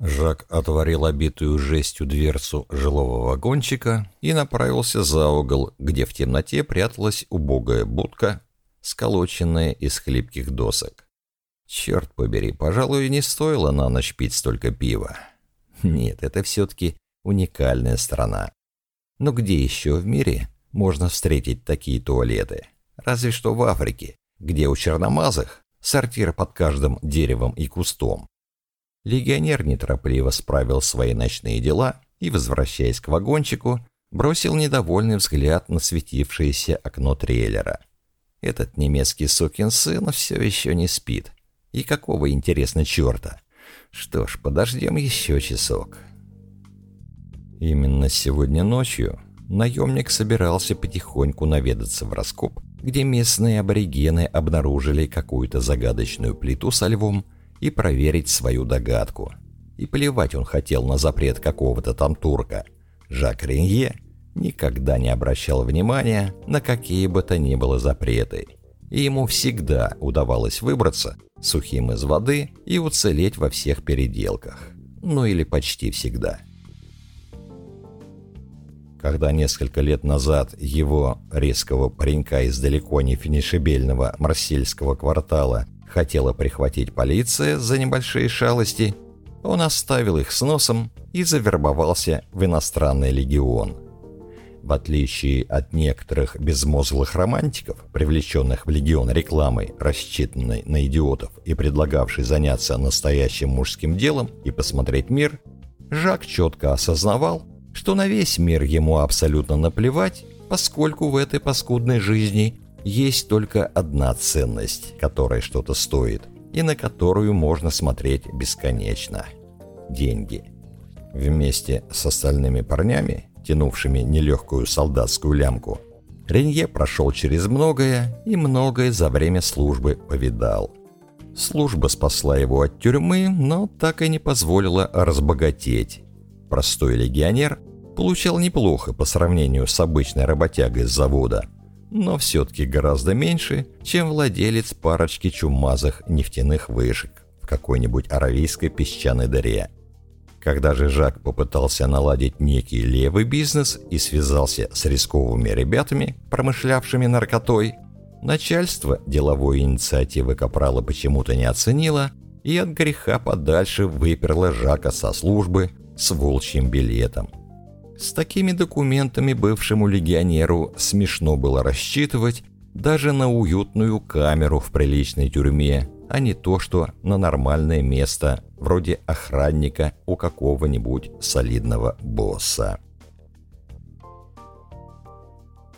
Жак отворил обитую жестью дверцу жилого вагончика и направился за угол, где в темноте пряталась убогая будка, сколоченная из хлипких досок. Черт побери, пожалуй, не стоило на ночь пить столько пива. Нет, это все-таки уникальная страна. Но где еще в мире можно встретить такие туалеты? Разве что в Африке, где у черномазых сортир под каждым деревом и кустом. Легионер неторопливо справил свои ночные дела и, возвращаясь к вагончику, бросил недовольный взгляд на светившееся окно трейлера. Этот немецкий сукин сын все еще не спит. И какого, интересно, черта? Что ж, подождем еще часок. Именно сегодня ночью наемник собирался потихоньку наведаться в раскоп, где местные аборигены обнаружили какую-то загадочную плиту со львом и проверить свою догадку. И плевать он хотел на запрет какого-то там турка. Жак Ренье никогда не обращал внимания на какие бы то ни было запреты. И ему всегда удавалось выбраться сухим из воды и уцелеть во всех переделках. Ну или почти всегда. Когда несколько лет назад его резкого паренька из далеко не финишебельного марсельского квартала хотела прихватить полиция за небольшие шалости, он оставил их с носом и завербовался в иностранный легион. В отличие от некоторых безмозглых романтиков, привлеченных в легион рекламой, рассчитанной на идиотов и предлагавшей заняться настоящим мужским делом и посмотреть мир, Жак четко осознавал, что на весь мир ему абсолютно наплевать, поскольку в этой паскудной жизни есть только одна ценность, которая что-то стоит, и на которую можно смотреть бесконечно – деньги. Вместе с остальными парнями, тянувшими нелегкую солдатскую лямку, Ренье прошел через многое и многое за время службы повидал. Служба спасла его от тюрьмы, но так и не позволила разбогатеть. Простой легионер получал неплохо по сравнению с обычной работягой с завода – но все-таки гораздо меньше, чем владелец парочки чумазых нефтяных вышек в какой-нибудь аравийской песчаной дыре. Когда же Жак попытался наладить некий левый бизнес и связался с рисковыми ребятами, промышлявшими наркотой, начальство деловой инициативы Капрала почему-то не оценило и от греха подальше выперло Жака со службы с волчьим билетом. С такими документами бывшему легионеру смешно было рассчитывать даже на уютную камеру в приличной тюрьме, а не то, что на нормальное место, вроде охранника у какого-нибудь солидного босса.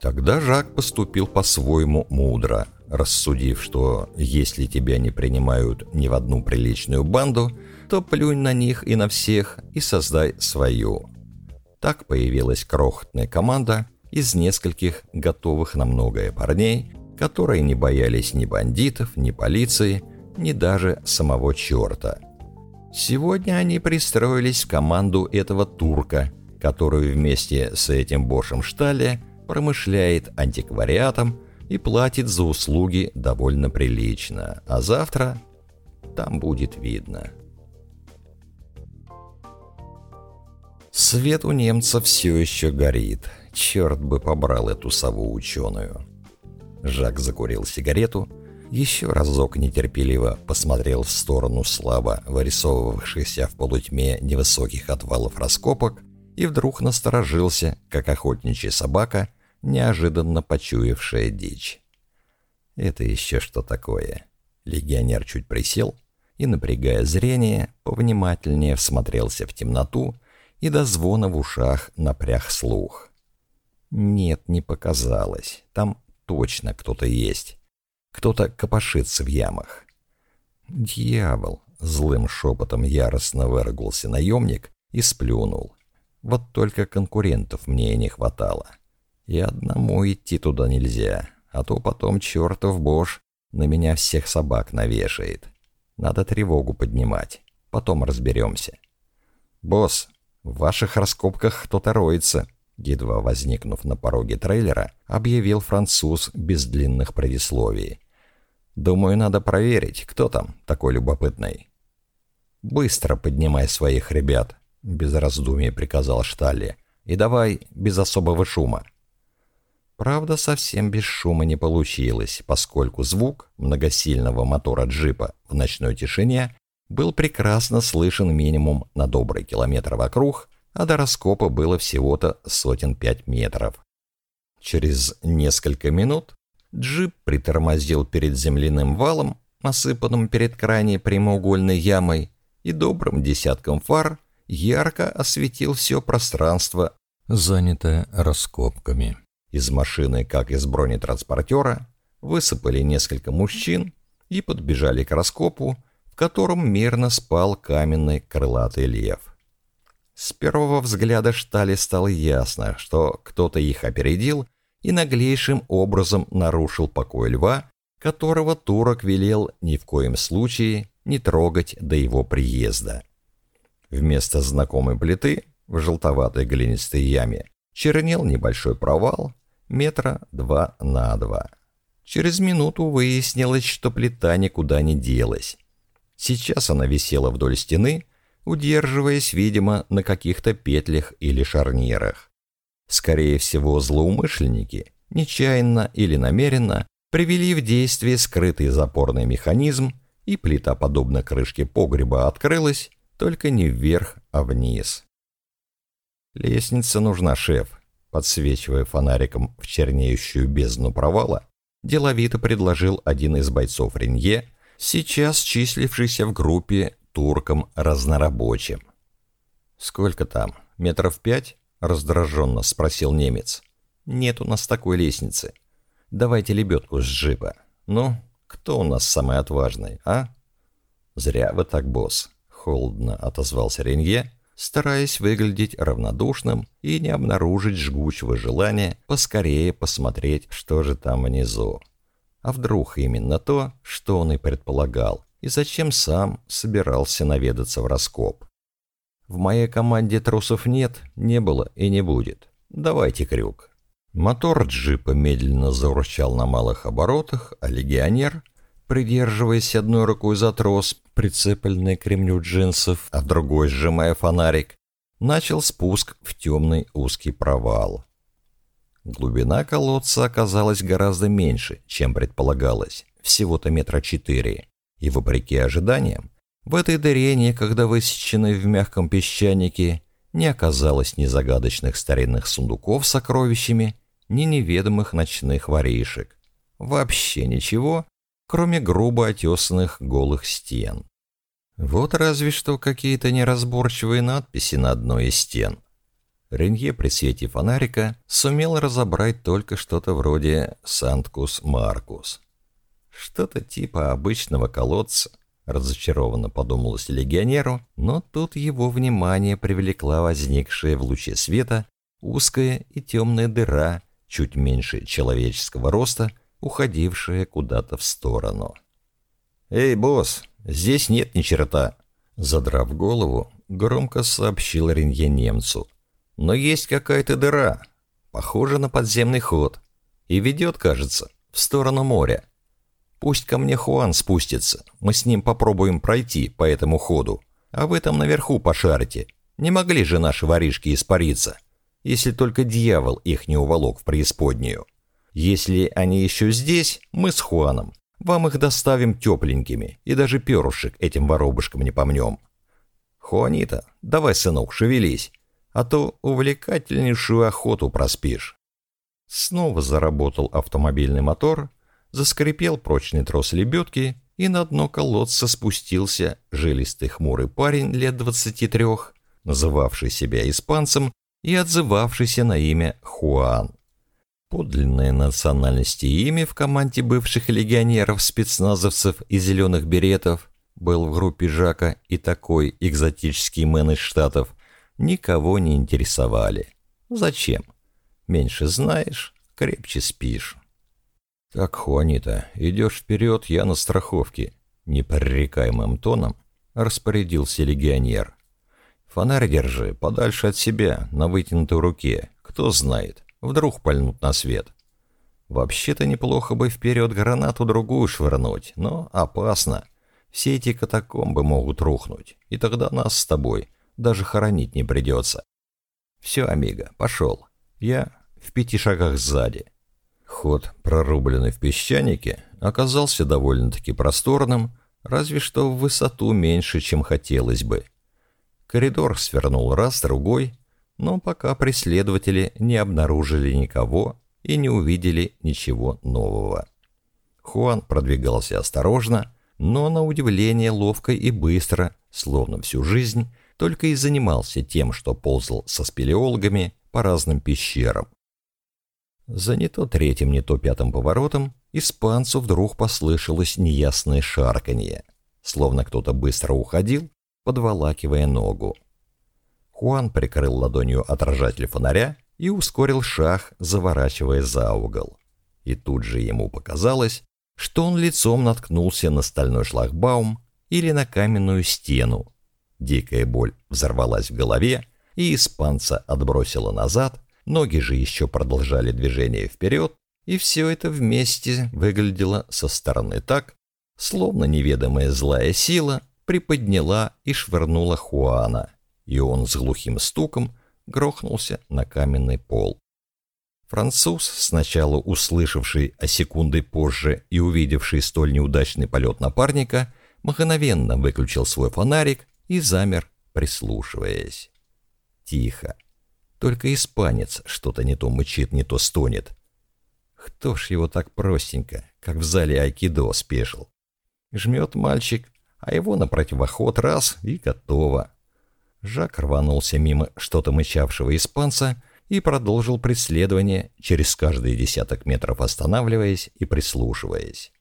Тогда Жак поступил по-своему мудро, рассудив, что если тебя не принимают ни в одну приличную банду, то плюнь на них и на всех и создай свою. Так появилась крохотная команда из нескольких готовых на многое парней, которые не боялись ни бандитов, ни полиции, ни даже самого черта. Сегодня они пристроились в команду этого турка, который вместе с этим Бошем Штале промышляет антиквариатом и платит за услуги довольно прилично, а завтра там будет видно. Свет у немца все еще горит. Черт бы побрал эту сову ученую. Жак закурил сигарету, еще разок нетерпеливо посмотрел в сторону слабо вырисовывавшихся в полутьме невысоких отвалов раскопок и вдруг насторожился, как охотничья собака, неожиданно почуявшая дичь. Это еще что такое? Легионер чуть присел и, напрягая зрение, повнимательнее всмотрелся в темноту, и до звона в ушах напряг слух. Нет, не показалось. Там точно кто-то есть. Кто-то копошится в ямах. «Дьявол!» — злым шепотом яростно выругался наемник и сплюнул. «Вот только конкурентов мне и не хватало. И одному идти туда нельзя, а то потом чертов бош на меня всех собак навешает. Надо тревогу поднимать, потом разберемся». «Босс, «В ваших раскопках кто-то роется», едва возникнув на пороге трейлера, объявил француз без длинных предисловий. «Думаю, надо проверить, кто там такой любопытный». «Быстро поднимай своих ребят», — без раздумий приказал Шталли. «И давай без особого шума». Правда, совсем без шума не получилось, поскольку звук многосильного мотора джипа в ночной тишине был прекрасно слышен минимум на добрый километр вокруг, а до раскопа было всего-то сотен пять метров. Через несколько минут джип притормозил перед земляным валом, осыпанным перед крайней прямоугольной ямой, и добрым десятком фар ярко осветил все пространство, занятое раскопками. Из машины, как из бронетранспортера, высыпали несколько мужчин и подбежали к раскопу, в котором мирно спал каменный крылатый лев. С первого взгляда Штали стало ясно, что кто-то их опередил и наглейшим образом нарушил покой льва, которого турок велел ни в коем случае не трогать до его приезда. Вместо знакомой плиты в желтоватой глинистой яме чернел небольшой провал, метра два на два. Через минуту выяснилось, что плита никуда не делась. Сейчас она висела вдоль стены, удерживаясь, видимо, на каких-то петлях или шарнирах. Скорее всего, злоумышленники, нечаянно или намеренно, привели в действие скрытый запорный механизм, и плита, подобно крышке погреба, открылась, только не вверх, а вниз. «Лестница нужна, шеф», подсвечивая фонариком в чернеющую бездну провала, деловито предложил один из бойцов Ренье, сейчас числившийся в группе турком разнорабочим. «Сколько там? Метров пять?» — раздраженно спросил немец. «Нет у нас такой лестницы. Давайте лебедку с джипа. Ну, кто у нас самый отважный, а?» «Зря вы так, босс», — холодно отозвался Ренье, стараясь выглядеть равнодушным и не обнаружить жгучего желания поскорее посмотреть, что же там внизу. А вдруг именно то, что он и предполагал, и зачем сам собирался наведаться в раскоп. В моей команде трусов нет, не было и не будет. Давайте крюк. Мотор джипа медленно заурчал на малых оборотах, а легионер, придерживаясь одной рукой за трос, прицепленный к ремню джинсов, а другой, сжимая фонарик, начал спуск в темный узкий провал. Глубина колодца оказалась гораздо меньше, чем предполагалось, всего-то метра четыре, и, вопреки ожиданиям, в этой дыре, некогда высеченной в мягком песчанике, не оказалось ни загадочных старинных сундуков с сокровищами, ни неведомых ночных воришек. Вообще ничего, кроме грубо отесанных голых стен. Вот разве что какие-то неразборчивые надписи на одной из стен. Ренье при свете фонарика сумел разобрать только что-то вроде «Санткус Маркус». Что-то типа обычного колодца, разочарованно подумалось легионеру, но тут его внимание привлекла возникшая в луче света узкая и темная дыра, чуть меньше человеческого роста, уходившая куда-то в сторону. «Эй, босс, здесь нет ни черта!» Задрав голову, громко сообщил Ренье немцу. «Но есть какая-то дыра, похожа на подземный ход, и ведет, кажется, в сторону моря. Пусть ко мне Хуан спустится, мы с ним попробуем пройти по этому ходу, а вы там наверху пошарите. Не могли же наши воришки испариться, если только дьявол их не уволок в преисподнюю». Если они еще здесь, мы с Хуаном вам их доставим тепленькими, и даже перышек этим воробушкам не помнем. Хуанита, давай, сынок, шевелись, а то увлекательнейшую охоту проспишь. Снова заработал автомобильный мотор, заскрипел прочный трос лебедки, и на дно колодца спустился жилистый хмурый парень лет двадцати трех, называвший себя испанцем и отзывавшийся на имя Хуан. Подлинной национальности и имя в команде бывших легионеров, спецназовцев и зеленых беретов был в группе Жака и такой экзотический мэн из Штатов никого не интересовали. Зачем? Меньше знаешь, крепче спишь. Так, Хуанита, идешь вперед, я на страховке. Непререкаемым тоном распорядился легионер. Фонарь держи подальше от себя, на вытянутой руке. Кто знает, Вдруг пальнут на свет. Вообще-то неплохо бы вперед гранату другую швырнуть, но опасно. Все эти катакомбы могут рухнуть, и тогда нас с тобой даже хоронить не придется. Все, Амиго, пошел. Я в пяти шагах сзади. Ход, прорубленный в песчанике, оказался довольно-таки просторным, разве что в высоту меньше, чем хотелось бы. Коридор свернул раз, другой, но пока преследователи не обнаружили никого и не увидели ничего нового. Хуан продвигался осторожно, но на удивление ловко и быстро, словно всю жизнь, только и занимался тем, что ползал со спелеологами по разным пещерам. За не то третьим, не то пятым поворотом испанцу вдруг послышалось неясное шарканье, словно кто-то быстро уходил, подволакивая ногу. Хуан прикрыл ладонью отражатель фонаря и ускорил шаг, заворачивая за угол. И тут же ему показалось, что он лицом наткнулся на стальной шлагбаум или на каменную стену. Дикая боль взорвалась в голове, и испанца отбросило назад, ноги же еще продолжали движение вперед, и все это вместе выглядело со стороны так, словно неведомая злая сила приподняла и швырнула Хуана, и он с глухим стуком грохнулся на каменный пол. Француз, сначала услышавший, а секунды позже и увидевший столь неудачный полет напарника, мгновенно выключил свой фонарик и замер, прислушиваясь. Тихо. Только испанец что-то не то мычит, не то стонет. Кто ж его так простенько, как в зале айкидо спешил? Жмет мальчик, а его на противоход раз и готово. Жак рванулся мимо что-то мычавшего испанца и продолжил преследование, через каждые десяток метров останавливаясь и прислушиваясь.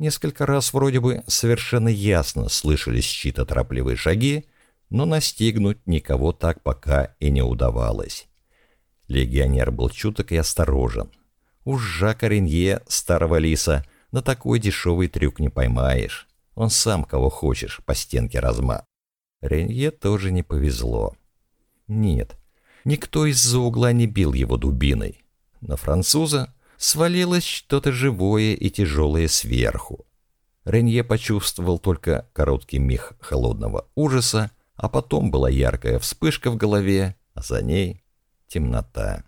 Несколько раз вроде бы совершенно ясно слышались чьи-то торопливые шаги, но настигнуть никого так пока и не удавалось. Легионер был чуток и осторожен. Уж Жака Ренье, старого лиса, на такой дешевый трюк не поймаешь. Он сам кого хочешь по стенке разма. Ренье тоже не повезло. Нет, Никто из-за угла не бил его дубиной. На француза свалилось что-то живое и тяжелое сверху. Ренье почувствовал только короткий миг холодного ужаса, а потом была яркая вспышка в голове, а за ней темнота.